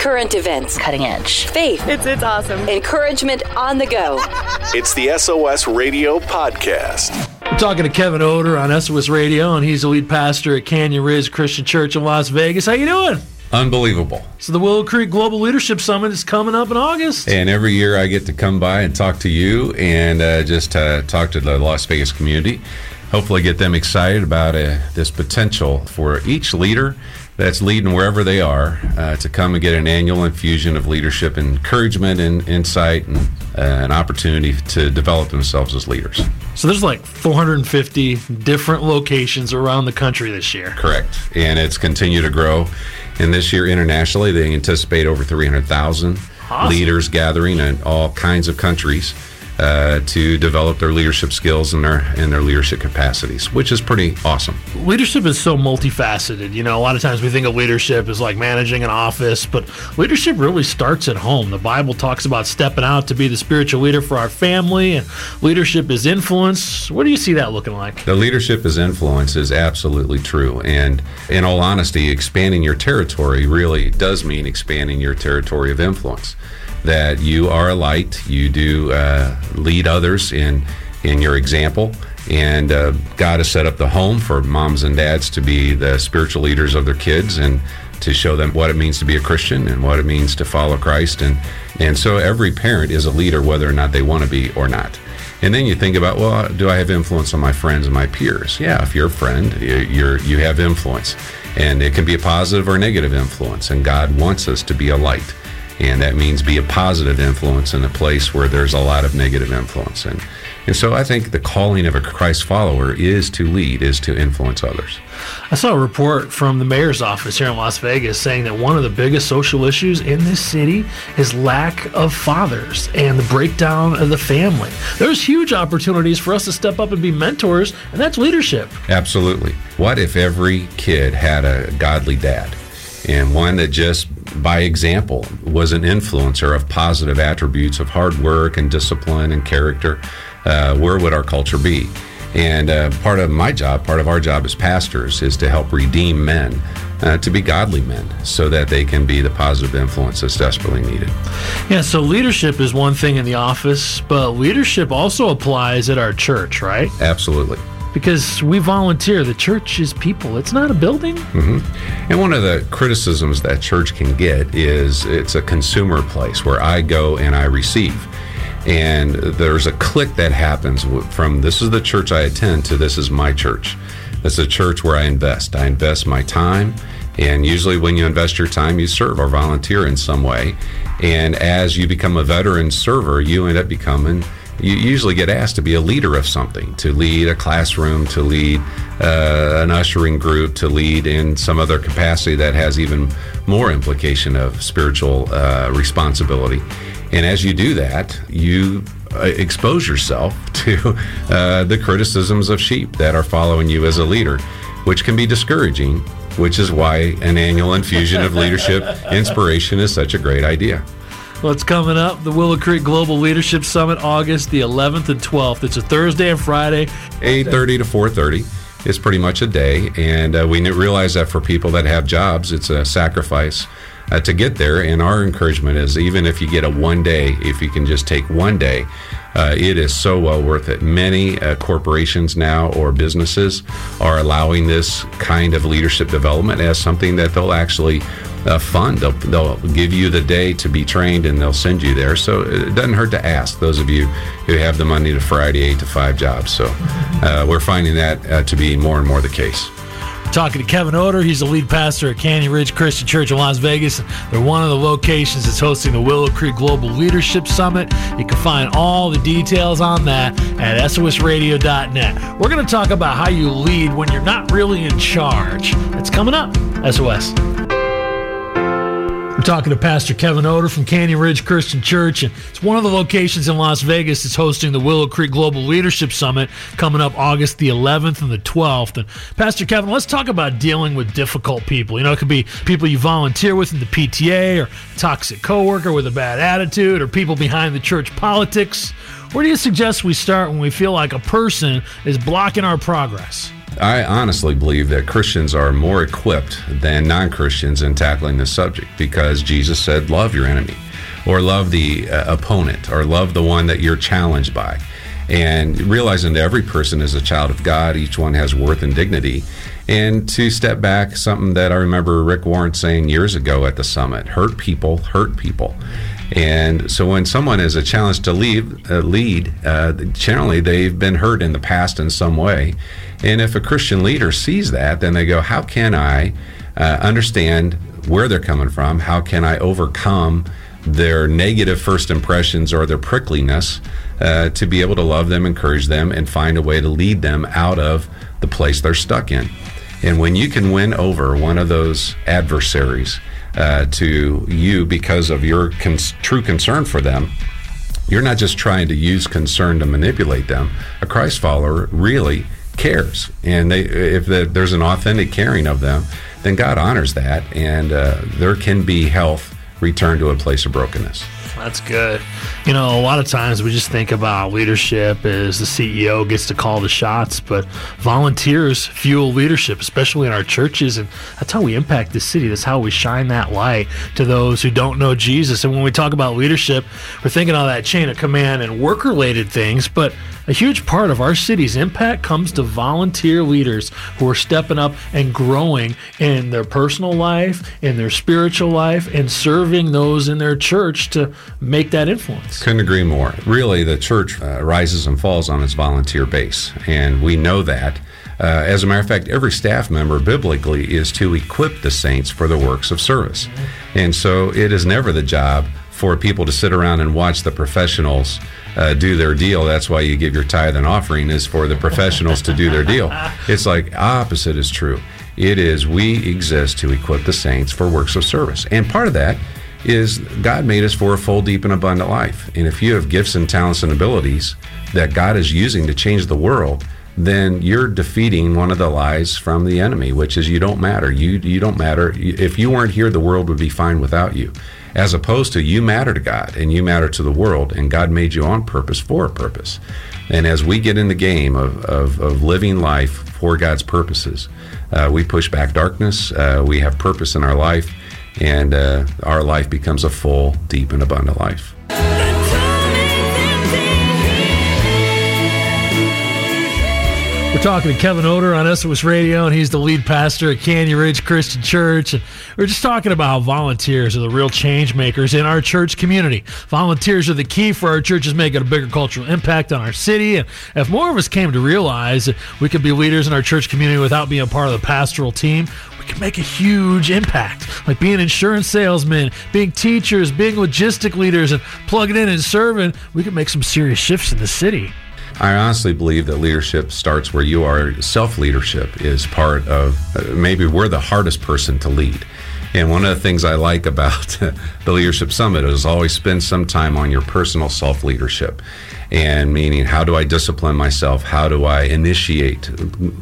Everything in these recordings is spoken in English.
current events, cutting edge, faith. It's it's awesome. Encouragement on the go. It's the SOS Radio Podcast. We're talking to Kevin Odor on SOS Radio, and he's the lead pastor at Canyon Ridge Christian Church in Las Vegas. How you doing? Unbelievable. So the Willow Creek Global Leadership Summit is coming up in August. And every year I get to come by and talk to you and uh, just uh, talk to the Las Vegas community. Hopefully, get them excited about uh, this potential for each leader that's leading wherever they are uh, to come and get an annual infusion of leadership, and encouragement, and insight, and uh, an opportunity to develop themselves as leaders. So there's like 450 different locations around the country this year. Correct, and it's continued to grow. And this year internationally, they anticipate over 300,000 awesome. leaders gathering in all kinds of countries uh, to develop their leadership skills and their and their leadership capacities, which is pretty awesome. Leadership is so multifaceted. You know, a lot of times we think of leadership as like managing an office, but leadership really starts at home. The Bible talks about stepping out to be the spiritual leader for our family, and leadership is influence. What do you see that looking like? The leadership is influence is absolutely true, and in all honesty, expanding your territory really does mean expanding your territory of influence that you are a light. You do uh, lead others in in your example, and uh, God has set up the home for moms and dads to be the spiritual leaders of their kids and to show them what it means to be a Christian and what it means to follow Christ. And and so every parent is a leader, whether or not they want to be or not. And then you think about, well, do I have influence on my friends and my peers? Yeah, if you're a friend, you're you have influence, and it can be a positive or negative influence. And God wants us to be a light and that means be a positive influence in a place where there's a lot of negative influence and and so I think the calling of a Christ follower is to lead, is to influence others. I saw a report from the mayor's office here in Las Vegas saying that one of the biggest social issues in this city is lack of fathers and the breakdown of the family. There's huge opportunities for us to step up and be mentors, and that's leadership. Absolutely. What if every kid had a godly dad? and one that just by example was an influencer of positive attributes of hard work and discipline and character, uh, where would our culture be? And uh, part of my job, part of our job as pastors, is to help redeem men uh, to be godly men so that they can be the positive influence that's desperately needed. Yeah, so leadership is one thing in the office, but leadership also applies at our church, right? Absolutely because we volunteer. The church is people, it's not a building. Mm-hmm. And one of the criticisms that church can get is it's a consumer place where I go and I receive. And there's a click that happens from this is the church I attend to this is my church. It's a church where I invest. I invest my time. And usually, when you invest your time, you serve or volunteer in some way. And as you become a veteran server, you end up becoming you usually get asked to be a leader of something, to lead a classroom, to lead uh, an ushering group, to lead in some other capacity that has even more implication of spiritual uh, responsibility. And as you do that, you uh, expose yourself to uh, the criticisms of sheep that are following you as a leader, which can be discouraging, which is why an annual infusion of leadership inspiration is such a great idea. What's coming up? The Willow Creek Global Leadership Summit, August the 11th and 12th. It's a Thursday and Friday, 8:30 to 4:30. It's pretty much a day, and uh, we realize that for people that have jobs, it's a sacrifice uh, to get there. And our encouragement is, even if you get a one day, if you can just take one day, uh, it is so well worth it. Many uh, corporations now or businesses are allowing this kind of leadership development as something that they'll actually uh, fund. They'll, they'll give you the day to be trained and they'll send you there. So it doesn't hurt to ask those of you who have the Monday to Friday, eight to five jobs. So uh, we're finding that uh, to be more and more the case. Talking to Kevin Odor, he's the lead pastor at Canyon Ridge Christian Church in Las Vegas. They're one of the locations that's hosting the Willow Creek Global Leadership Summit. You can find all the details on that at SOSradio.net. We're going to talk about how you lead when you're not really in charge. It's coming up. SOS. We're talking to Pastor Kevin Odor from Canyon Ridge Christian Church, and it's one of the locations in Las Vegas that's hosting the Willow Creek Global Leadership Summit coming up August the 11th and the 12th. And Pastor Kevin, let's talk about dealing with difficult people. You know, it could be people you volunteer with in the PTA, or toxic coworker with a bad attitude, or people behind the church politics. Where do you suggest we start when we feel like a person is blocking our progress? I honestly believe that Christians are more equipped than non Christians in tackling this subject because Jesus said, Love your enemy, or love the uh, opponent, or love the one that you're challenged by. And realizing that every person is a child of God, each one has worth and dignity. And to step back, something that I remember Rick Warren saying years ago at the summit hurt people, hurt people. And so when someone is a challenge to lead, uh, lead uh, generally they've been hurt in the past in some way. And if a Christian leader sees that, then they go, How can I uh, understand where they're coming from? How can I overcome their negative first impressions or their prickliness uh, to be able to love them, encourage them, and find a way to lead them out of the place they're stuck in? And when you can win over one of those adversaries uh, to you because of your cons- true concern for them, you're not just trying to use concern to manipulate them. A Christ follower really cares, and they, if the, there's an authentic caring of them, then God honors that, and uh, there can be health returned to a place of brokenness. That's good. You know, a lot of times we just think about leadership as the CEO gets to call the shots, but volunteers fuel leadership, especially in our churches. And that's how we impact the city. That's how we shine that light to those who don't know Jesus. And when we talk about leadership, we're thinking of that chain of command and work related things, but a huge part of our city's impact comes to volunteer leaders who are stepping up and growing in their personal life, in their spiritual life, and serving those in their church to make that influence. Couldn't agree more. Really, the church uh, rises and falls on its volunteer base, and we know that. Uh, as a matter of fact, every staff member biblically is to equip the saints for the works of service. And so it is never the job for people to sit around and watch the professionals uh, do their deal. That's why you give your tithe and offering is for the professionals to do their deal. It's like opposite is true. It is we exist to equip the saints for works of service. And part of that is God made us for a full, deep, and abundant life. And if you have gifts and talents and abilities that God is using to change the world, then you're defeating one of the lies from the enemy, which is you don't matter. You you don't matter. If you weren't here, the world would be fine without you. As opposed to you matter to God and you matter to the world, and God made you on purpose for a purpose. And as we get in the game of, of, of living life for God's purposes, uh, we push back darkness. Uh, we have purpose in our life, and uh, our life becomes a full, deep, and abundant life. We're talking to Kevin Odor on SOS Radio, and he's the lead pastor at Canyon Ridge Christian Church. And we're just talking about how volunteers are the real change makers in our church community. Volunteers are the key for our churches making a bigger cultural impact on our city. And if more of us came to realize that we could be leaders in our church community without being a part of the pastoral team, we could make a huge impact. Like being insurance salesmen, being teachers, being logistic leaders, and plugging in and serving, we could make some serious shifts in the city. I honestly believe that leadership starts where you are. Self leadership is part of maybe we're the hardest person to lead. And one of the things I like about the Leadership Summit is always spend some time on your personal self leadership. And meaning, how do I discipline myself? How do I initiate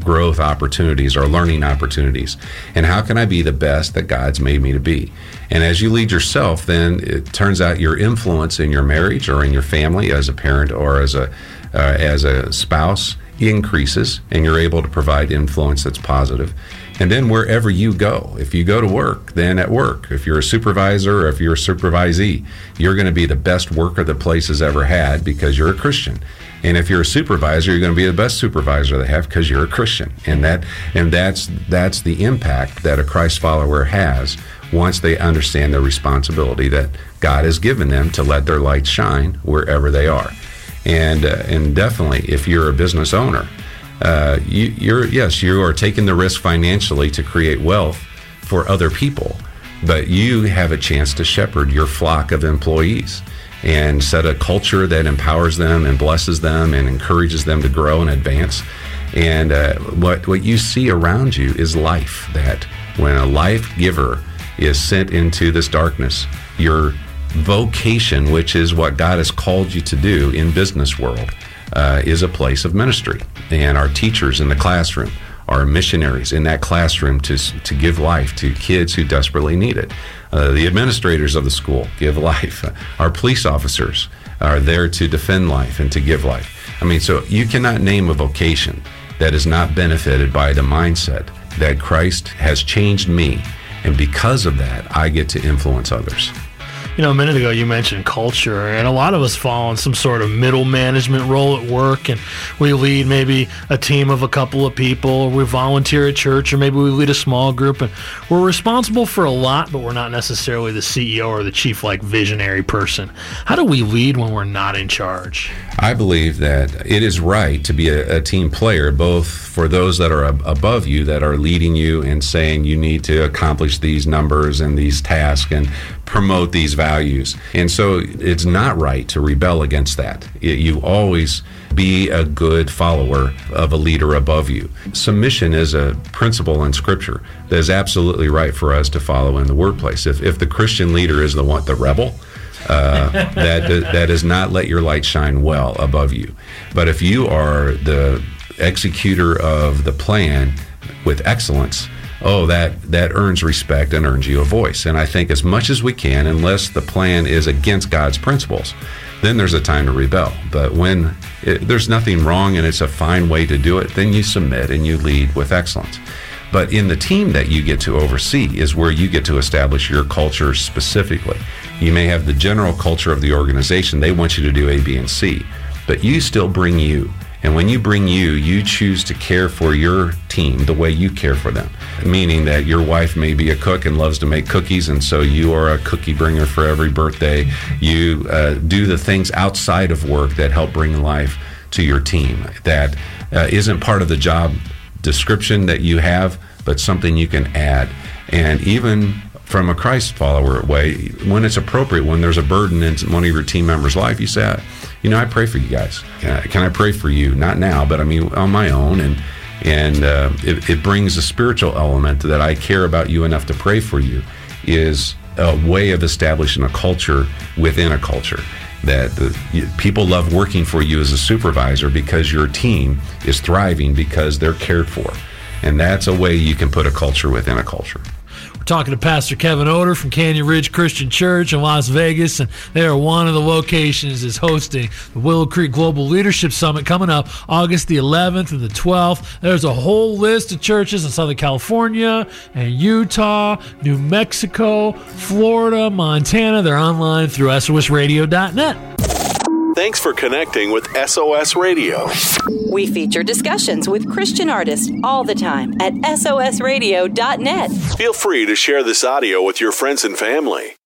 growth opportunities or learning opportunities? And how can I be the best that God's made me to be? And as you lead yourself, then it turns out your influence in your marriage or in your family as a parent or as a uh, as a spouse increases and you're able to provide influence that's positive. And then wherever you go, if you go to work, then at work, if you're a supervisor or if you're a supervisee, you're going to be the best worker the place has ever had because you're a Christian. And if you're a supervisor, you're going to be the best supervisor they have because you're a Christian. And that and that's that's the impact that a Christ follower has once they understand the responsibility that God has given them to let their light shine wherever they are and uh, and definitely if you're a business owner, uh, you, you're yes you are taking the risk financially to create wealth for other people, but you have a chance to shepherd your flock of employees and set a culture that empowers them and blesses them and encourages them to grow and advance. And uh, what what you see around you is life. That when a life giver is sent into this darkness, you're vocation, which is what God has called you to do in business world, uh, is a place of ministry. And our teachers in the classroom are missionaries in that classroom to, to give life to kids who desperately need it. Uh, the administrators of the school give life. Our police officers are there to defend life and to give life. I mean, so you cannot name a vocation that is not benefited by the mindset that Christ has changed me. And because of that, I get to influence others. You know, a minute ago you mentioned culture, and a lot of us fall in some sort of middle management role at work, and we lead maybe a team of a couple of people, or we volunteer at church, or maybe we lead a small group, and we're responsible for a lot, but we're not necessarily the CEO or the chief, like visionary person. How do we lead when we're not in charge? I believe that it is right to be a, a team player, both for those that are ab- above you, that are leading you and saying you need to accomplish these numbers and these tasks and promote these values. And so it's not right to rebel against that. Y- You always be a good follower of a leader above you. Submission is a principle in Scripture that is absolutely right for us to follow in the workplace. If, if the Christian leader is the one, the rebel, uh, that that does not let your light shine well above you. But if you are the executor of the plan with excellence, oh, that that earns respect and earns you a voice. And I think as much as we can, unless the plan is against God's principles, then there's a time to rebel. But when it, there's nothing wrong and it's a fine way to do it, then you submit and you lead with excellence. But in the team that you get to oversee is where you get to establish your culture specifically. You may have the general culture of the organization, they want you to do A, B, and C, but you still bring you. And when you bring you, you choose to care for your team the way you care for them. Meaning that your wife may be a cook and loves to make cookies, and so you are a cookie bringer for every birthday. You uh, do the things outside of work that help bring life to your team. That uh, not part of the job description that you have, but something you can add. And even from a Christ follower way, when it's appropriate, when there's a burden in one of your team members' life, you say, you know, I pray for you guys. Can I, can I pray for you? Not now, but I mean on my own. And and uh, it, it brings a spiritual element that I care about you enough to pray for you. Is a way of establishing a culture within a culture that the, you, people love working for you as a supervisor because your team is thriving because they're cared for. And that's a way you can put a culture within a culture. We're talking to Pastor Kevin Odor from Canyon Ridge Christian Church in Las Vegas, and they are one of the locations is hosting the Willow Creek Global Leadership Summit coming up August the 11th and the 12th. There's a whole list of churches in Southern California and Utah, New Mexico, Florida, Montana. They're online through SOSRadio.net. Thanks for connecting with SOS Radio. We feature discussions with Christian artists all the time at SOSRadio.net. Feel free to share this audio with your friends and family.